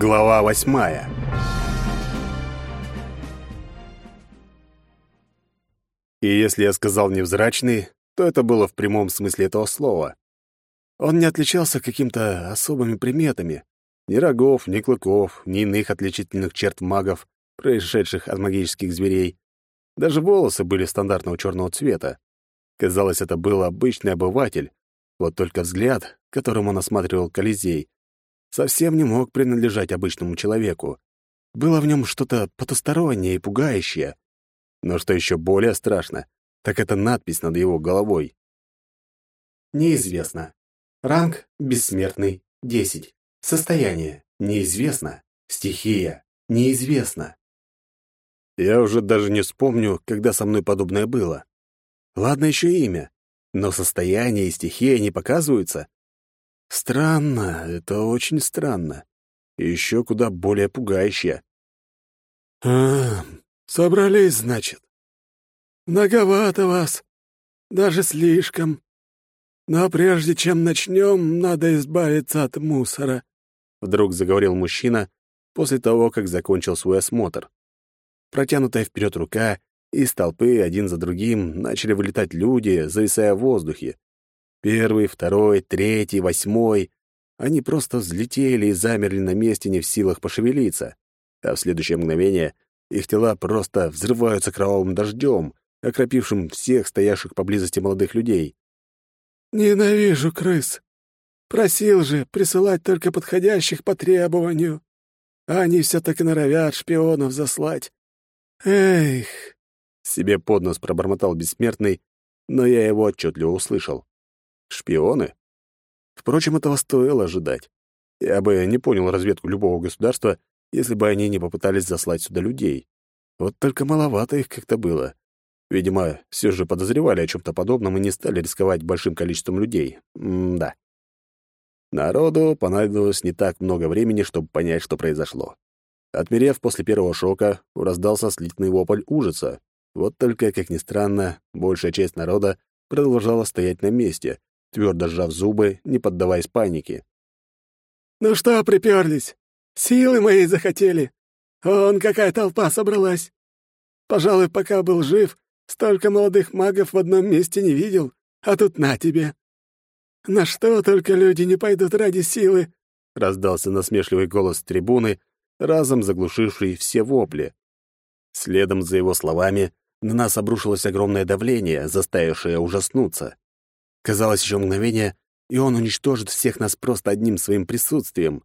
Глава восьмая И если я сказал невзрачный, то это было в прямом смысле этого слова. Он не отличался какими-то особыми приметами. Ни рогов, ни клыков, ни иных отличительных черт магов, происшедших от магических зверей. Даже волосы были стандартного черного цвета. Казалось, это был обычный обыватель. Вот только взгляд, которым он осматривал Колизей, совсем не мог принадлежать обычному человеку. Было в нем что-то потустороннее и пугающее. Но что еще более страшно, так это надпись над его головой. Неизвестно. Ранг бессмертный 10. Состояние неизвестно. Стихия неизвестно. Я уже даже не вспомню, когда со мной подобное было. Ладно еще имя, но состояние и стихия не показываются. Странно, это очень странно. И еще куда более пугающе. «А, собрались, значит. Многовато вас. Даже слишком. Но прежде чем начнем, надо избавиться от мусора», — вдруг заговорил мужчина после того, как закончил свой осмотр. Протянутая вперед рука, из толпы один за другим начали вылетать люди, зависая в воздухе. Первый, второй, третий, восьмой. Они просто взлетели и замерли на месте, не в силах пошевелиться. А в следующее мгновение их тела просто взрываются кровавым дождем, окропившим всех стоявших поблизости молодых людей. «Ненавижу крыс. Просил же присылать только подходящих по требованию. А они все так и норовят шпионов заслать. Эх!» Себе под нос пробормотал бессмертный, но я его отчетливо услышал. Шпионы? Впрочем, этого стоило ожидать. Я бы не понял разведку любого государства, если бы они не попытались заслать сюда людей. Вот только маловато их как-то было. Видимо, все же подозревали о чем-то подобном и не стали рисковать большим количеством людей. М-да. Народу понадобилось не так много времени, чтобы понять, что произошло. Отмерев после первого шока, раздался слитный вопль ужаса. Вот только, как ни странно, большая часть народа продолжала стоять на месте, твердо сжав зубы, не поддаваясь панике. «Ну что приперлись? Силы мои захотели? Он какая толпа собралась! Пожалуй, пока был жив, столько молодых магов в одном месте не видел, а тут на тебе! На что только люди не пойдут ради силы!» — раздался насмешливый голос трибуны, разом заглушивший все вопли. Следом за его словами на нас обрушилось огромное давление, заставившее ужаснуться. Казалось, еще мгновение, и он уничтожит всех нас просто одним своим присутствием.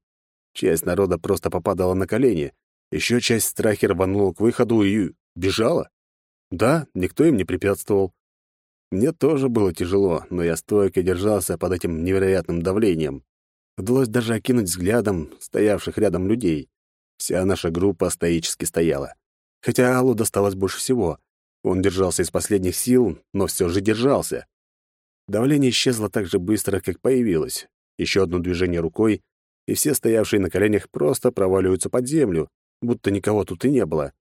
Часть народа просто попадала на колени, еще часть страхи рванула к выходу и бежала. Да, никто им не препятствовал. Мне тоже было тяжело, но я стойко держался под этим невероятным давлением. Удалось даже окинуть взглядом стоявших рядом людей. Вся наша группа стоически стояла. Хотя Аллу досталось больше всего. Он держался из последних сил, но все же держался. Давление исчезло так же быстро, как появилось. Еще одно движение рукой, и все стоявшие на коленях просто проваливаются под землю, будто никого тут и не было.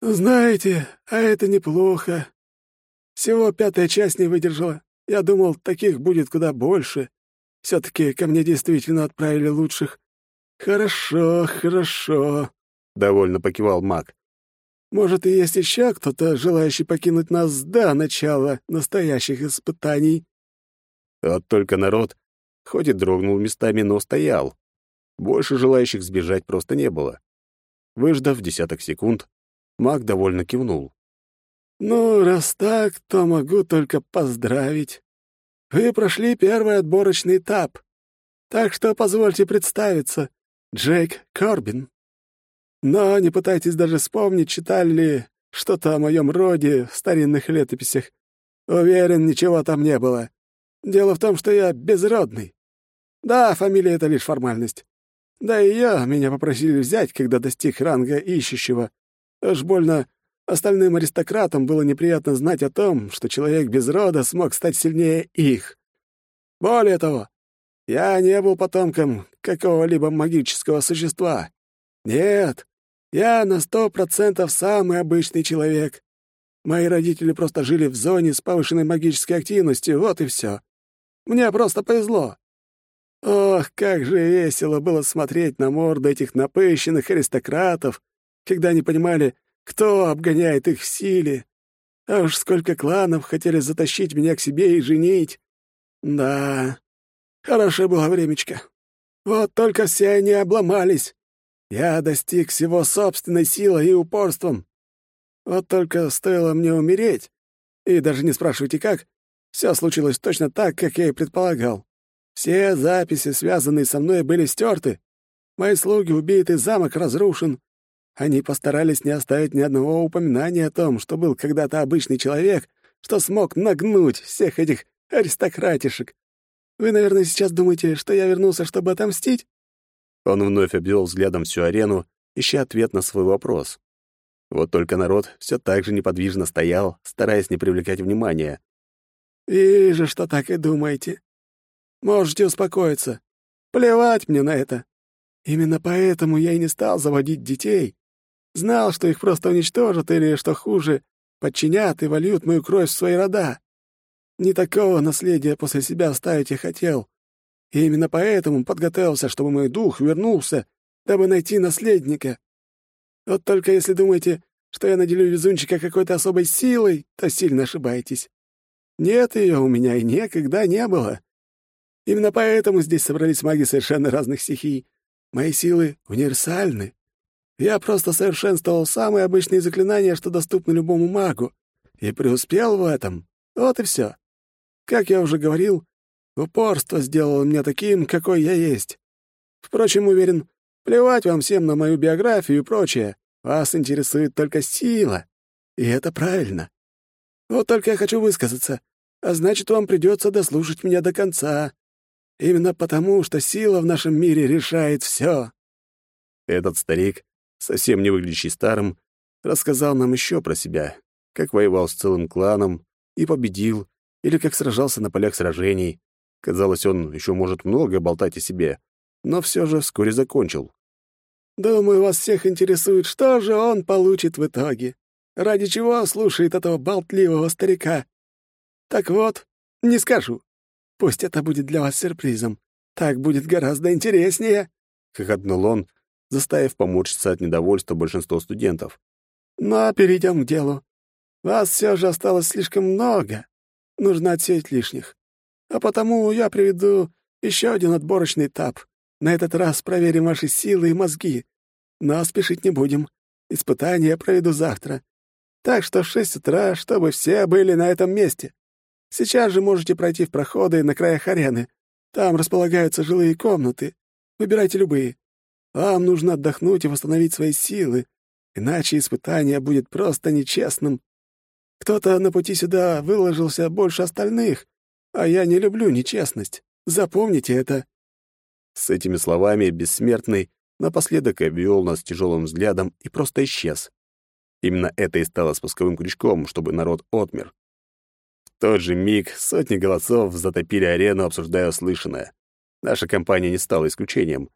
«Знаете, а это неплохо. Всего пятая часть не выдержала. Я думал, таких будет куда больше. Все-таки ко мне действительно отправили лучших. Хорошо, хорошо», — довольно покивал маг. Может, и есть еще кто-то, желающий покинуть нас до начала настоящих испытаний?» Вот только народ, хоть и дрогнул местами, но стоял. Больше желающих сбежать просто не было. Выждав десяток секунд, маг довольно кивнул. «Ну, раз так, то могу только поздравить. Вы прошли первый отборочный этап. Так что позвольте представиться. Джейк Корбин». Но не пытайтесь даже вспомнить, читали ли что-то о моем роде в старинных летописях. Уверен, ничего там не было. Дело в том, что я безродный. Да, фамилия — это лишь формальность. Да и я, меня попросили взять, когда достиг ранга ищущего. Аж больно остальным аристократам было неприятно знать о том, что человек без рода смог стать сильнее их. Более того, я не был потомком какого-либо магического существа. Нет, я на сто процентов самый обычный человек. Мои родители просто жили в зоне с повышенной магической активностью, вот и все. Мне просто повезло. Ох, как же весело было смотреть на морды этих напыщенных аристократов, когда они понимали, кто обгоняет их в силе. А уж сколько кланов хотели затащить меня к себе и женить. Да, хорошее было времечко. Вот только все они обломались. Я достиг всего собственной силой и упорством. Вот только стоило мне умереть, и даже не спрашивайте как, все случилось точно так, как я и предполагал. Все записи, связанные со мной, были стерты. Мои слуги убиты, замок разрушен. Они постарались не оставить ни одного упоминания о том, что был когда-то обычный человек, что смог нагнуть всех этих аристократишек. Вы, наверное, сейчас думаете, что я вернулся, чтобы отомстить?» Он вновь обвел взглядом всю арену, ища ответ на свой вопрос. Вот только народ все так же неподвижно стоял, стараясь не привлекать внимания. «Вижу, что так и думаете. Можете успокоиться. Плевать мне на это. Именно поэтому я и не стал заводить детей. Знал, что их просто уничтожат или, что хуже, подчинят и вольют мою кровь в свои рода. Не такого наследия после себя оставить я хотел. И именно поэтому подготовился, чтобы мой дух вернулся, дабы найти наследника. Вот только если думаете, что я наделю везунчика какой-то особой силой, то сильно ошибаетесь. Нет ее у меня и никогда не было. Именно поэтому здесь собрались маги совершенно разных стихий. Мои силы универсальны. Я просто совершенствовал самые обычные заклинания, что доступны любому магу, и преуспел в этом. Вот и все. Как я уже говорил, упорство сделало меня таким, какой я есть. Впрочем, уверен, плевать вам всем на мою биографию и прочее. Вас интересует только сила. И это правильно. Вот только я хочу высказаться, а значит, вам придется дослушать меня до конца. Именно потому, что сила в нашем мире решает все. Этот старик, совсем не выглядящий старым, рассказал нам еще про себя, как воевал с целым кланом и победил, или как сражался на полях сражений. Казалось, он еще может много болтать о себе, но все же вскоре закончил. «Думаю, вас всех интересует, что же он получит в итоге. Ради чего слушает этого болтливого старика? Так вот, не скажу. Пусть это будет для вас сюрпризом. Так будет гораздо интереснее», — хохотнул он, заставив поморщиться от недовольства большинства студентов. «Но перейдем к делу. Вас все же осталось слишком много. Нужно отсеять лишних. А потому я приведу еще один отборочный этап. На этот раз проверим ваши силы и мозги. Но спешить не будем. Испытания проведу завтра. Так что в шесть утра, чтобы все были на этом месте. Сейчас же можете пройти в проходы на краях арены. Там располагаются жилые комнаты. Выбирайте любые. Вам нужно отдохнуть и восстановить свои силы, иначе испытание будет просто нечестным. Кто-то на пути сюда выложился больше остальных, а я не люблю нечестность. Запомните это». С этими словами бессмертный напоследок обвел нас тяжелым взглядом и просто исчез. Именно это и стало спусковым крючком, чтобы народ отмер. В тот же миг сотни голосов затопили арену, обсуждая услышанное. Наша компания не стала исключением.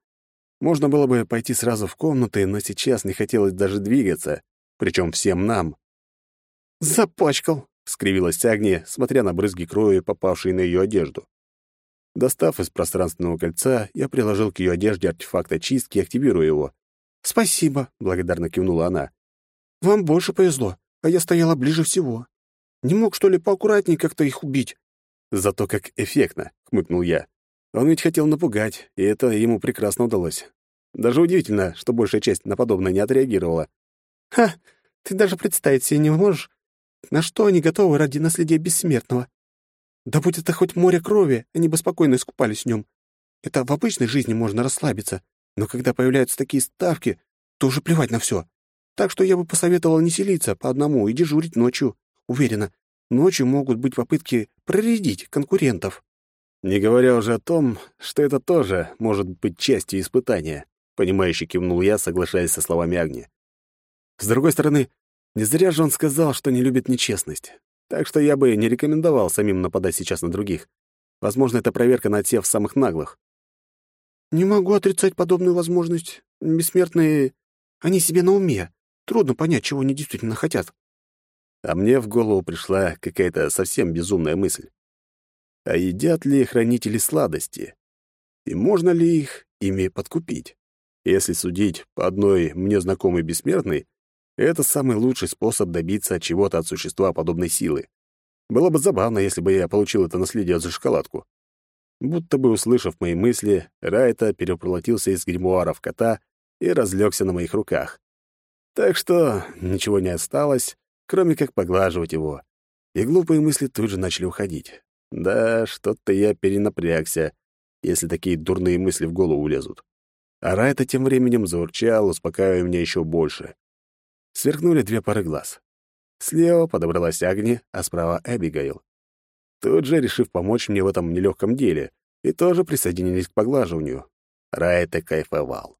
Можно было бы пойти сразу в комнаты, но сейчас не хотелось даже двигаться, причем всем нам. «Запачкал», — скривилась Агния, смотря на брызги крови, попавшие на ее одежду. Достав из пространственного кольца, я приложил к ее одежде артефакт очистки и активирую его. «Спасибо», — благодарно кивнула она. «Вам больше повезло, а я стояла ближе всего. Не мог, что ли, поаккуратнее как-то их убить?» «Зато как эффектно», — хмыкнул я. Он ведь хотел напугать, и это ему прекрасно удалось. Даже удивительно, что большая часть на подобное не отреагировала. «Ха! Ты даже представить себе не можешь, на что они готовы ради наследия бессмертного? Да будь это хоть море крови, они бы спокойно искупались в нем. Это в обычной жизни можно расслабиться, но когда появляются такие ставки, то уже плевать на все. Так что я бы посоветовал не селиться по одному и дежурить ночью. Уверена, ночью могут быть попытки проредить конкурентов. Не говоря уже о том, что это тоже может быть частью испытания, понимающе кивнул я, соглашаясь со словами Агни. С другой стороны, не зря же он сказал, что не любит нечестность. Так что я бы не рекомендовал самим нападать сейчас на других. Возможно, это проверка на отсев самых наглых. «Не могу отрицать подобную возможность. Бессмертные... Они себе на уме. Трудно понять, чего они действительно хотят». А мне в голову пришла какая-то совсем безумная мысль. А едят ли хранители сладости? И можно ли их ими подкупить? Если судить по одной мне знакомой бессмертной, это самый лучший способ добиться чего-то от существа подобной силы. Было бы забавно, если бы я получил это наследие за шоколадку. Будто бы услышав мои мысли, Райта перепролотился из гримуара в кота и разлегся на моих руках. Так что ничего не осталось, кроме как поглаживать его. И глупые мысли тут же начали уходить. Да, что-то я перенапрягся, если такие дурные мысли в голову улезут. А Райта тем временем заурчал, успокаивая меня еще больше. Сверкнули две пары глаз. Слева подобралась Агни, а справа — Эбигейл. Тут же, решив помочь мне в этом нелегком деле, и тоже присоединились к поглаживанию. Райта кайфовал.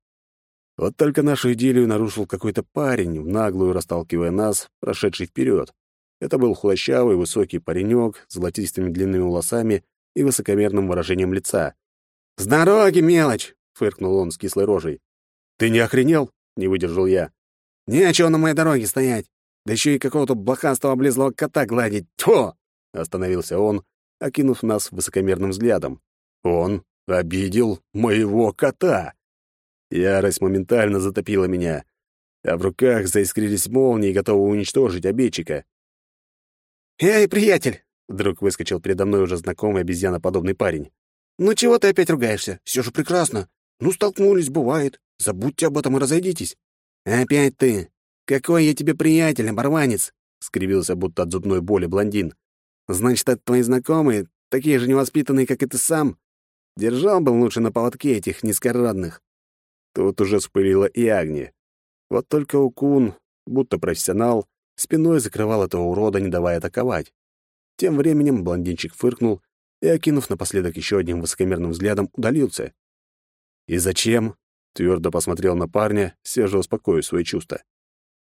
Вот только нашу идиллию нарушил какой-то парень, в наглую расталкивая нас, прошедший вперед. Это был худощавый, высокий паренек с золотистыми длинными волосами и высокомерным выражением лица. «С дороги, мелочь!» — фыркнул он с кислой рожей. «Ты не охренел?» — не выдержал я. «Нечего на моей дороге стоять. Да еще и какого-то блохастого облезлого кота гладить. Тьфу!» — остановился он, окинув нас высокомерным взглядом. «Он обидел моего кота!» Ярость моментально затопила меня, а в руках заискрились молнии, готовые уничтожить обидчика. «Эй, приятель!» — вдруг выскочил передо мной уже знакомый обезьяноподобный парень. «Ну чего ты опять ругаешься? Все же прекрасно. Ну, столкнулись, бывает. Забудьте об этом и разойдитесь». «Опять ты! Какой я тебе приятель, оборванец!» — скривился, будто от зубной боли блондин. «Значит, это твои знакомые, такие же невоспитанные, как и ты сам? Держал бы лучше на поводке этих низкородных». Тут уже вспылила и Агния. Вот только Укун, будто профессионал, спиной закрывал этого урода, не давая атаковать. Тем временем блондинчик фыркнул и, окинув напоследок еще одним высокомерным взглядом, удалился. «И зачем?» — твердо посмотрел на парня, все же успокоив свои чувства.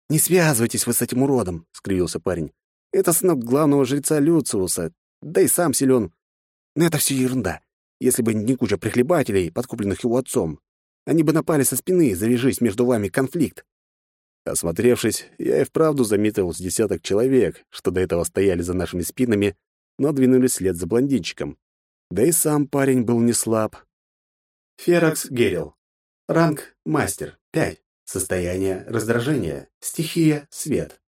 «Не связывайтесь вы с этим уродом», — скривился парень. «Это сынок главного жреца Люциуса, да и сам силен. Но это все ерунда. Если бы не куча прихлебателей, подкупленных его отцом, они бы напали со спины, завяжись между вами конфликт. Осмотревшись, я и вправду заметил с десяток человек, что до этого стояли за нашими спинами, но двинулись вслед за блондинчиком. Да и сам парень был не слаб. Феракс Герил. Ранг — мастер, 5. Состояние — раздражение. Стихия — свет.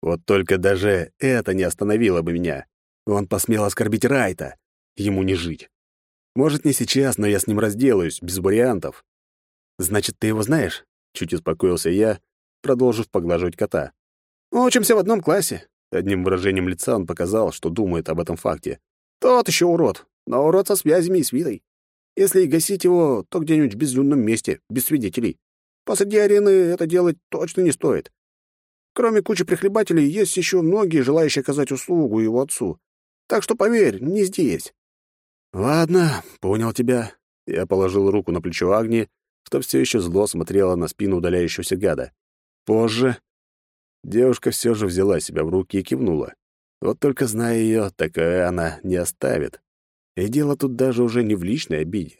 Вот только даже это не остановило бы меня. Он посмел оскорбить Райта. Ему не жить. Может, не сейчас, но я с ним разделаюсь, без вариантов. Значит, ты его знаешь? Чуть успокоился я, продолжив поглаживать кота. «Учимся в одном классе». Одним выражением лица он показал, что думает об этом факте. «Тот еще урод, но урод со связями и свитой. Если и гасить его, то где-нибудь в безлюдном месте, без свидетелей. Посреди арены это делать точно не стоит. Кроме кучи прихлебателей, есть еще многие, желающие оказать услугу его отцу. Так что поверь, не здесь». «Ладно, понял тебя». Я положил руку на плечо Агни что все еще зло смотрела на спину удаляющегося гада. Позже девушка все же взяла себя в руки и кивнула. Вот только зная ее, такая она не оставит. И дело тут даже уже не в личной обиде.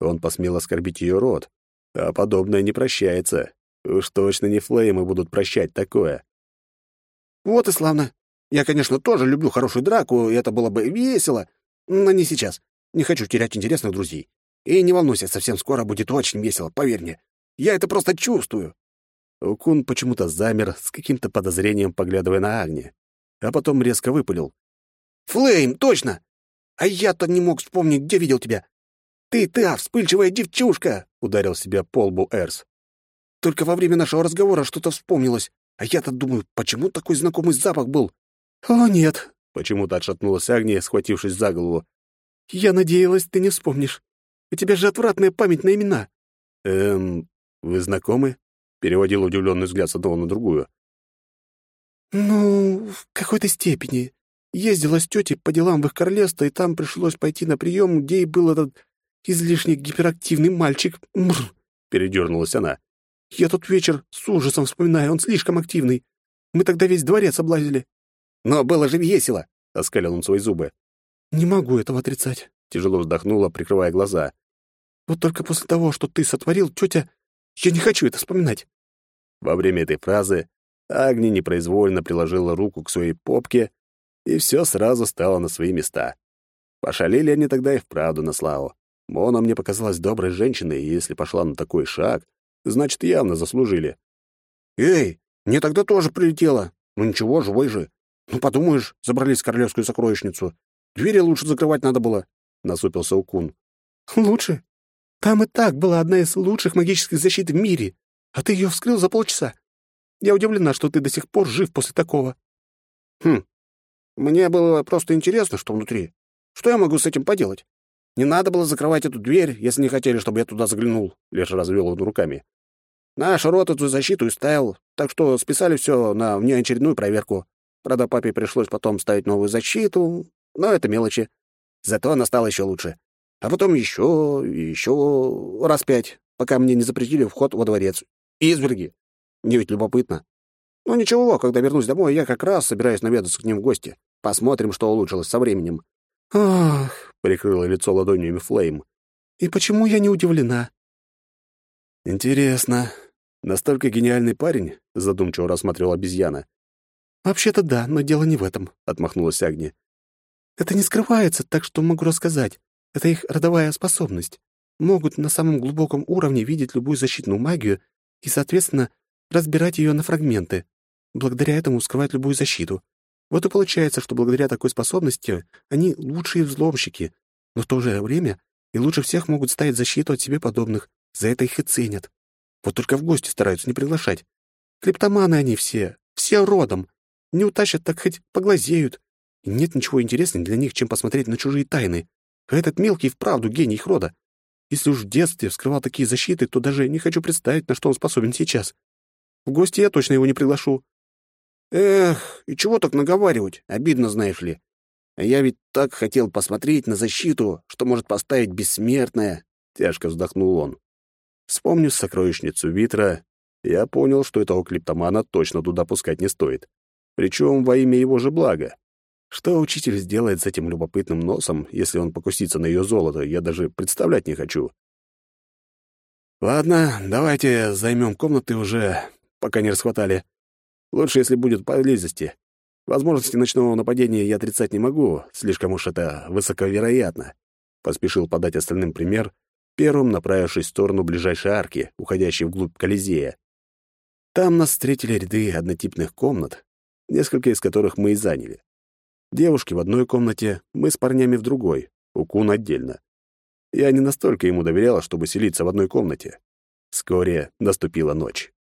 Он посмел оскорбить ее род, а подобное не прощается. Уж точно не флеймы будут прощать такое. Вот и славно. Я, конечно, тоже люблю хорошую драку, и это было бы весело, но не сейчас. Не хочу терять интересных друзей. И не волнуйся, совсем скоро будет очень весело, поверь мне. Я это просто чувствую». Укун почему-то замер, с каким-то подозрением поглядывая на Агни, а потом резко выпалил. «Флейм, точно! А я-то не мог вспомнить, где видел тебя. Ты та вспыльчивая девчушка!» — ударил себя по лбу Эрс. «Только во время нашего разговора что-то вспомнилось, а я-то думаю, почему такой знакомый запах был?» «О, нет!» — почему-то отшатнулась Агния, схватившись за голову. «Я надеялась, ты не вспомнишь. У тебя же отвратная память на имена». «Эм, вы знакомы?» — переводил удивленный взгляд с одного на другую. «Ну, в какой-то степени. Ездила с тетей по делам в их королевство, и там пришлось пойти на прием, где и был этот излишне гиперактивный мальчик. Мрр!» — передернулась она. «Я тот вечер с ужасом вспоминаю, он слишком активный. Мы тогда весь дворец облазили». «Но было же весело!» — оскалил он свои зубы. «Не могу этого отрицать», — тяжело вздохнула, прикрывая глаза. Вот только после того, что ты сотворил, тетя... Я не хочу это вспоминать». Во время этой фразы Агни непроизвольно приложила руку к своей попке, и все сразу стало на свои места. Пошалили они тогда и вправду на славу. Мона мне показалась доброй женщиной, и если пошла на такой шаг, значит, явно заслужили. «Эй, мне тогда тоже прилетело. Ну ничего, живой же. Ну, подумаешь, забрались в королевскую сокровищницу. Двери лучше закрывать надо было», — насупился Укун. «Лучше? Там и так была одна из лучших магических защит в мире, а ты ее вскрыл за полчаса. Я удивлена, что ты до сих пор жив после такого». «Хм, мне было просто интересно, что внутри. Что я могу с этим поделать? Не надо было закрывать эту дверь, если не хотели, чтобы я туда заглянул», — лишь развел он руками. «Наш рот эту защиту и ставил, так что списали все на внеочередную проверку. Правда, папе пришлось потом ставить новую защиту, но это мелочи. Зато она стала еще лучше. А потом еще и еще раз пять, пока мне не запретили вход во дворец. Изверги. Мне ведь любопытно. Ну ничего, когда вернусь домой, я как раз собираюсь наведаться к ним в гости. Посмотрим, что улучшилось со временем. «Ах!» — прикрыла лицо ладонями Флейм. «И почему я не удивлена?» «Интересно. Настолько гениальный парень?» — задумчиво рассматривал обезьяна. «Вообще-то да, но дело не в этом», — отмахнулась Агни. «Это не скрывается, так что могу рассказать. Это их родовая способность. Могут на самом глубоком уровне видеть любую защитную магию и, соответственно, разбирать ее на фрагменты. Благодаря этому скрывать любую защиту. Вот и получается, что благодаря такой способности они лучшие взломщики, но в то же время и лучше всех могут ставить защиту от себе подобных. За это их и ценят. Вот только в гости стараются не приглашать. Клептоманы они все, все родом. Не утащат, так хоть поглазеют. И нет ничего интереснее для них, чем посмотреть на чужие тайны. А этот мелкий вправду гений их рода. Если уж в детстве вскрывал такие защиты, то даже не хочу представить, на что он способен сейчас. В гости я точно его не приглашу. Эх, и чего так наговаривать? Обидно, знаешь ли. А я ведь так хотел посмотреть на защиту, что может поставить бессмертная. Тяжко вздохнул он. Вспомнив сокровищницу Витра, я понял, что этого клиптомана точно туда пускать не стоит причем во имя его же блага. Что учитель сделает с этим любопытным носом, если он покусится на ее золото, я даже представлять не хочу. Ладно, давайте займем комнаты уже, пока не расхватали. Лучше, если будет поблизости. Возможности ночного нападения я отрицать не могу, слишком уж это высоковероятно. Поспешил подать остальным пример, первым направившись в сторону ближайшей арки, уходящей вглубь Колизея. Там нас встретили ряды однотипных комнат, несколько из которых мы и заняли. Девушки в одной комнате, мы с парнями в другой, Укун отдельно. Я не настолько ему доверяла, чтобы селиться в одной комнате. Вскоре наступила ночь.